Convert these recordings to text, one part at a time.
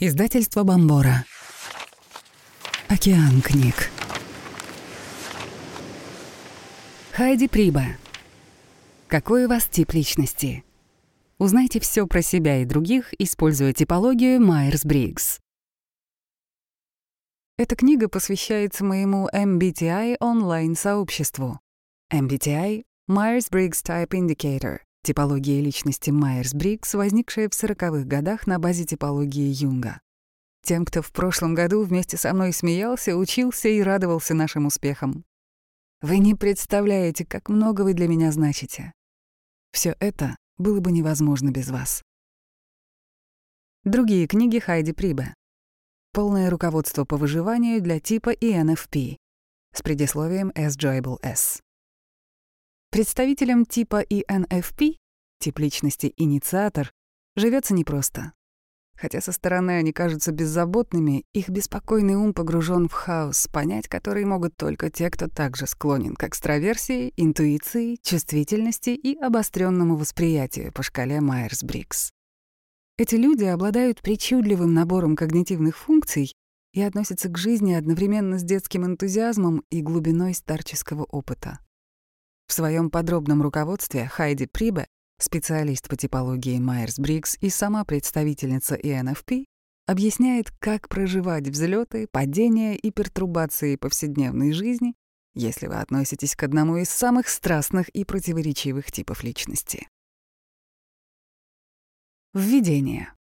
Издательство Бомбора. Океан книг. Хайди Приба. Какой у вас тип личности? Узнайте все про себя и других, используя типологию Майерс-Бриггс. Эта книга посвящается моему MBTI онлайн-сообществу. MBTI — Myers-Briggs Type Indicator — типология личности Майерс-Бриггс, возникшая в 40-х годах на базе типологии Юнга. Тем, кто в прошлом году вместе со мной смеялся, учился и радовался нашим успехам. Вы не представляете, как много вы для меня значите. Все это было бы невозможно без вас. Другие книги Хайди Прибе. Полное руководство по выживанию для типа ENFP с предисловием S-Joyable S. Представителям типа ENFP, тип личности инициатор, живется непросто. Хотя со стороны они кажутся беззаботными, их беспокойный ум погружен в хаос, понять который могут только те, кто также склонен к экстраверсии, интуиции, чувствительности и обостренному восприятию по шкале Майерс-Бриггс. Эти люди обладают причудливым набором когнитивных функций и относятся к жизни одновременно с детским энтузиазмом и глубиной старческого опыта. В своем подробном руководстве Хайди Прибе, специалист по типологии Майерс-Бриггс и сама представительница ENFP, объясняет, как проживать взлеты, падения и пертурбации повседневной жизни, если вы относитесь к одному из самых страстных и противоречивых типов личности. Введение.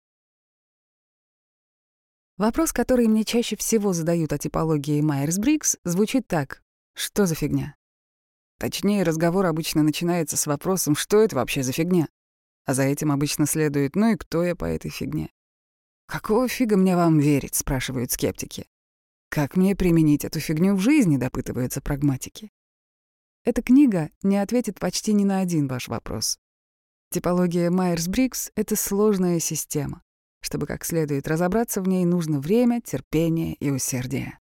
Вопрос, который мне чаще всего задают о типологии Майерс-Бриггс, звучит так. Что за фигня? Точнее, разговор обычно начинается с вопросом, что это вообще за фигня? А за этим обычно следует, ну и кто я по этой фигне? «Какого фига мне вам верить?» — спрашивают скептики. «Как мне применить эту фигню в жизни?» — допытываются прагматики. Эта книга не ответит почти ни на один ваш вопрос. Типология Майерс-Бриггс — это сложная система. Чтобы как следует разобраться в ней, нужно время, терпение и усердие.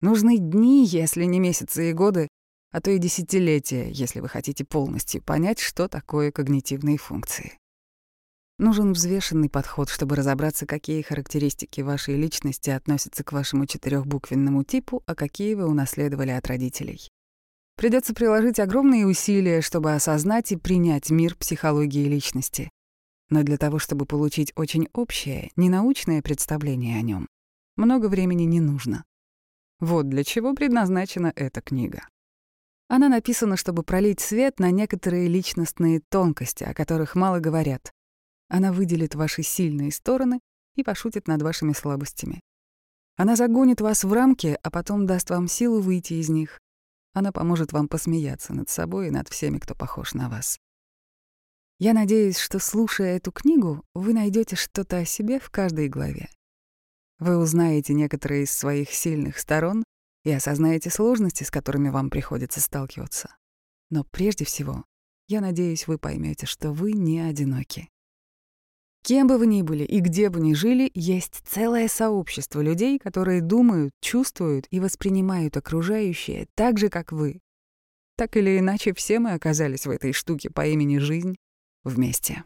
Нужны дни, если не месяцы и годы, а то и десятилетия, если вы хотите полностью понять, что такое когнитивные функции. Нужен взвешенный подход, чтобы разобраться, какие характеристики вашей личности относятся к вашему четырехбуквенному типу, а какие вы унаследовали от родителей. Придется приложить огромные усилия, чтобы осознать и принять мир психологии личности. Но для того, чтобы получить очень общее, ненаучное представление о нем, много времени не нужно. Вот для чего предназначена эта книга. Она написана, чтобы пролить свет на некоторые личностные тонкости, о которых мало говорят. Она выделит ваши сильные стороны и пошутит над вашими слабостями. Она загонит вас в рамки, а потом даст вам силу выйти из них. Она поможет вам посмеяться над собой и над всеми, кто похож на вас. Я надеюсь, что, слушая эту книгу, вы найдете что-то о себе в каждой главе. Вы узнаете некоторые из своих сильных сторон и осознаете сложности, с которыми вам приходится сталкиваться. Но прежде всего, я надеюсь, вы поймете, что вы не одиноки. Кем бы вы ни были и где бы ни жили, есть целое сообщество людей, которые думают, чувствуют и воспринимают окружающее так же, как вы. Так или иначе, все мы оказались в этой штуке по имени «жизнь» вместе.